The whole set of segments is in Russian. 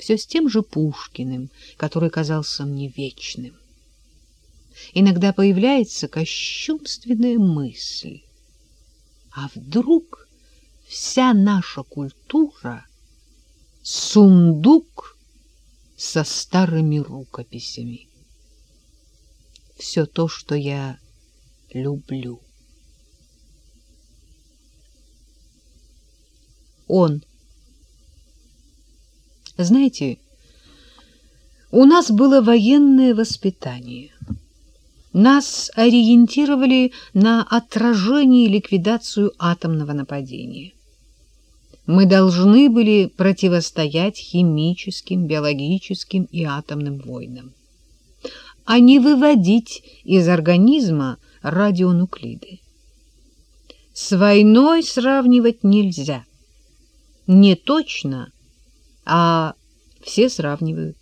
все с тем же Пушкиным, который казался мне вечным. Иногда появляется кощунственная мысль. А вдруг вся наша культура — сундук со старыми рукописями? Все то, что я люблю. Он. Знаете, у нас было военное воспитание. Нас ориентировали на отражение и ликвидацию атомного нападения. Мы должны были противостоять химическим, биологическим и атомным войнам, а не выводить из организма радионуклиды. С войной сравнивать нельзя. Не точно, а все сравнивают.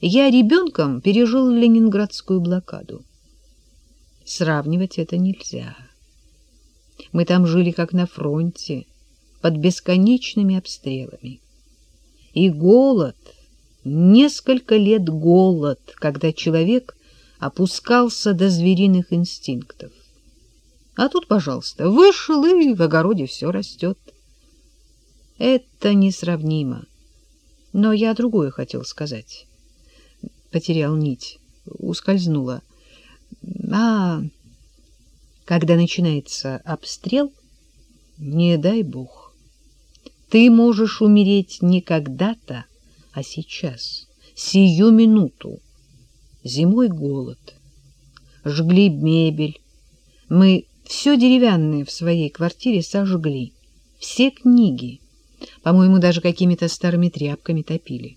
Я ребенком пережил ленинградскую блокаду. Сравнивать это нельзя. Мы там жили как на фронте, под бесконечными обстрелами. И голод, несколько лет голод, когда человек опускался до звериных инстинктов. А тут, пожалуйста, вышел, и в огороде все растет. Это несравнимо. Но я другое хотел сказать потерял нить, ускользнула. А когда начинается обстрел, не дай бог, ты можешь умереть не когда-то, а сейчас, сию минуту. Зимой голод, жгли мебель. Мы все деревянное в своей квартире сожгли, все книги. По-моему, даже какими-то старыми тряпками топили.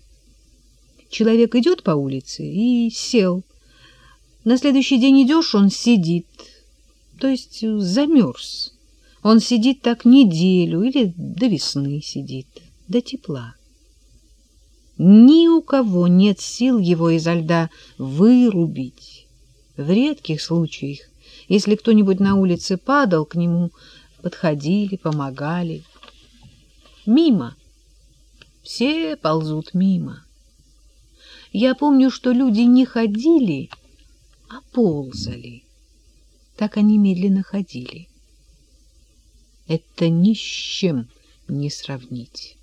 Человек идет по улице и сел. На следующий день идешь, он сидит. То есть замерз. Он сидит так неделю или до весны сидит, до тепла. Ни у кого нет сил его изо льда вырубить. В редких случаях, если кто-нибудь на улице падал, к нему подходили, помогали. Мимо. Все ползут мимо. Я помню, что люди не ходили, а ползали. Так они медленно ходили. Это ни с чем не сравнить.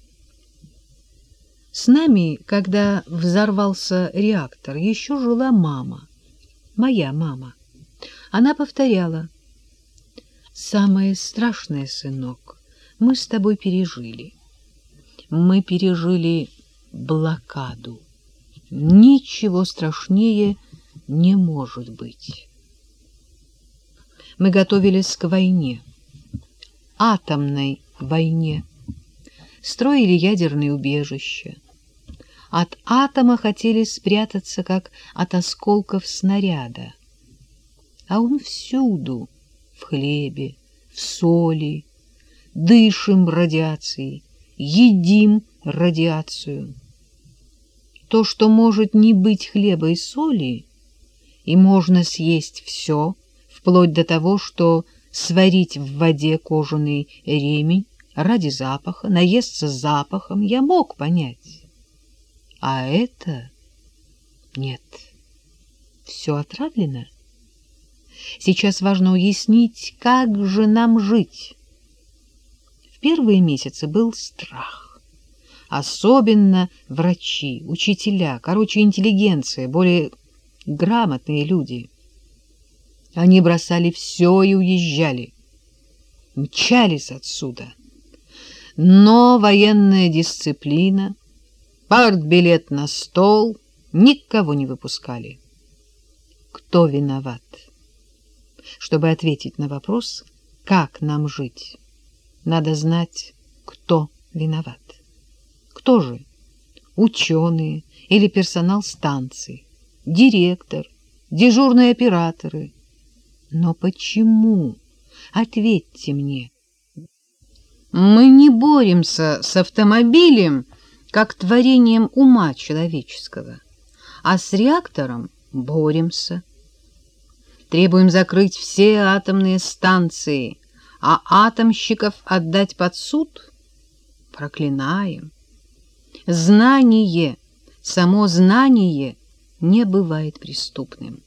С нами, когда взорвался реактор, еще жила мама, моя мама. Она повторяла, «Самое страшное, сынок, мы с тобой пережили. Мы пережили блокаду. Ничего страшнее не может быть. Мы готовились к войне, атомной войне, строили ядерные убежища. От атома хотели спрятаться, как от осколков снаряда. А он всюду, в хлебе, в соли, дышим радиацией, едим радиацию то, что может не быть хлеба и соли, и можно съесть все, вплоть до того, что сварить в воде кожаный ремень ради запаха, наесться запахом, я мог понять. А это нет. Все отравлено. Сейчас важно уяснить, как же нам жить. Первые месяцы был страх. Особенно врачи, учителя, короче, интеллигенция, более грамотные люди. Они бросали все и уезжали, мчались отсюда. Но военная дисциплина, партбилет на стол, никого не выпускали. Кто виноват? Чтобы ответить на вопрос, как нам жить, надо знать, кто виноват. Кто же? Ученые или персонал станции, директор, дежурные операторы. Но почему? Ответьте мне. Мы не боремся с автомобилем, как творением ума человеческого, а с реактором боремся. Требуем закрыть все атомные станции, а атомщиков отдать под суд проклинаем. Знание, само знание не бывает преступным.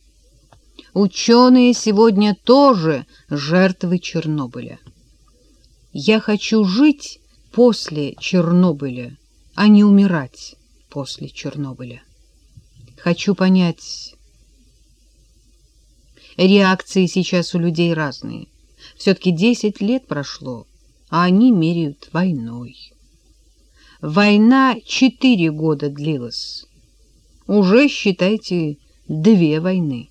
Ученые сегодня тоже жертвы Чернобыля. Я хочу жить после Чернобыля, а не умирать после Чернобыля. Хочу понять... Реакции сейчас у людей разные. Все-таки десять лет прошло, а они меряют войной. Война четыре года длилась. Уже, считайте, две войны.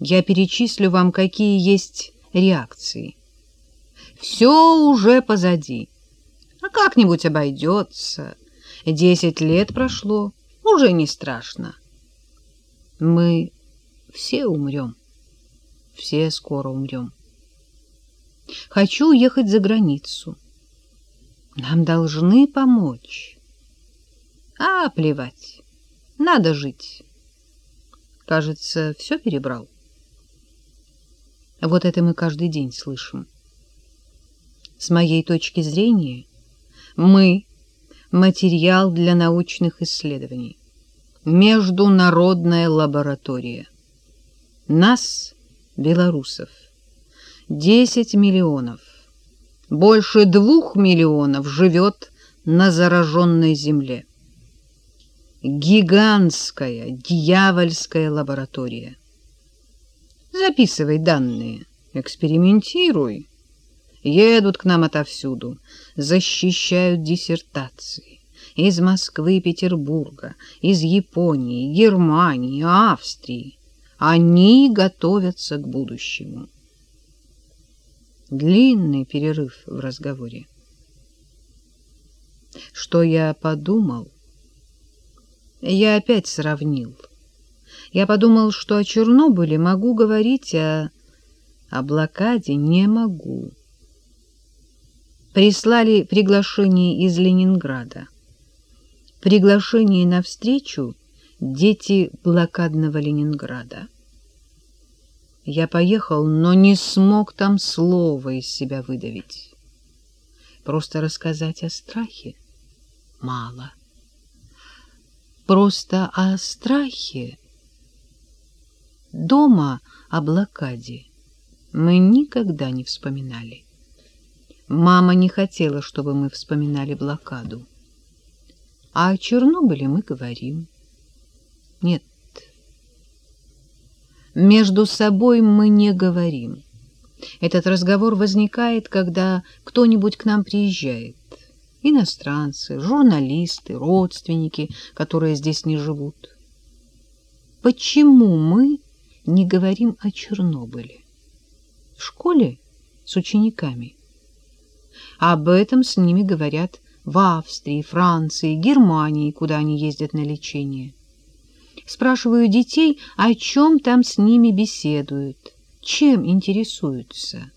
Я перечислю вам, какие есть реакции. Все уже позади. А как-нибудь обойдется. Десять лет прошло, уже не страшно. Мы все умрем. Все скоро умрем. Хочу уехать за границу. Нам должны помочь. А, плевать. Надо жить. Кажется, все перебрал. Вот это мы каждый день слышим. С моей точки зрения, мы — материал для научных исследований. Международная лаборатория. Нас, белорусов, 10 миллионов. Больше двух миллионов живет на зараженной земле. Гигантская, дьявольская лаборатория. Записывай данные, экспериментируй. Едут к нам отовсюду, защищают диссертации. Из Москвы, Петербурга, из Японии, Германии, Австрии. Они готовятся к будущему. Длинный перерыв в разговоре. Что я подумал? Я опять сравнил. Я подумал, что о Чернобыле могу говорить, а о блокаде не могу. Прислали приглашение из Ленинграда. Приглашение на встречу дети блокадного Ленинграда. Я поехал, но не смог там слова из себя выдавить. Просто рассказать о страхе мало. Просто о страхе дома о блокаде мы никогда не вспоминали. Мама не хотела, чтобы мы вспоминали блокаду. А о Чернобыле мы говорим. Нет, между собой мы не говорим. Этот разговор возникает, когда кто-нибудь к нам приезжает. Иностранцы, журналисты, родственники, которые здесь не живут. Почему мы не говорим о Чернобыле? В школе с учениками. Об этом с ними говорят в Австрии, Франции, Германии, куда они ездят на лечение. Спрашиваю детей, о чем там с ними беседуют, чем интересуются.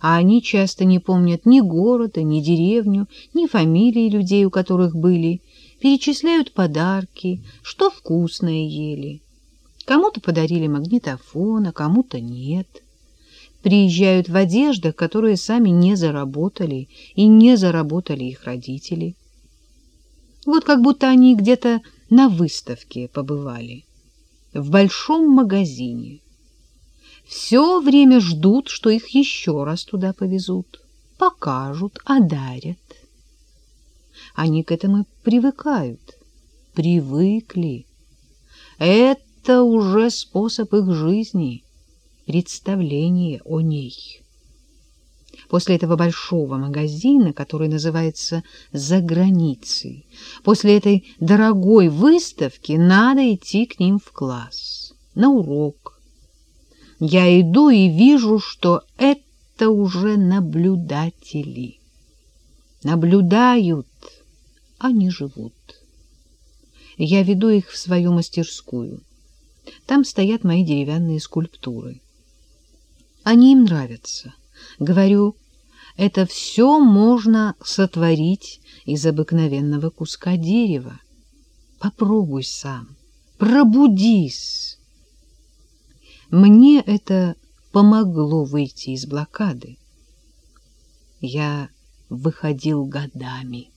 А они часто не помнят ни города, ни деревню, ни фамилии людей, у которых были, перечисляют подарки, что вкусное ели. Кому-то подарили магнитофон, а кому-то нет. Приезжают в одеждах, которые сами не заработали, и не заработали их родители. Вот как будто они где-то на выставке побывали, в большом магазине. Все время ждут, что их еще раз туда повезут, покажут, одарят. Они к этому привыкают, привыкли. Это уже способ их жизни, представление о ней после этого большого магазина, который называется «За границей», после этой дорогой выставки надо идти к ним в класс, на урок. Я иду и вижу, что это уже наблюдатели. Наблюдают, а не живут. Я веду их в свою мастерскую. Там стоят мои деревянные скульптуры. Они им нравятся. Говорю, это все можно сотворить из обыкновенного куска дерева. Попробуй сам, пробудись. Мне это помогло выйти из блокады. Я выходил годами.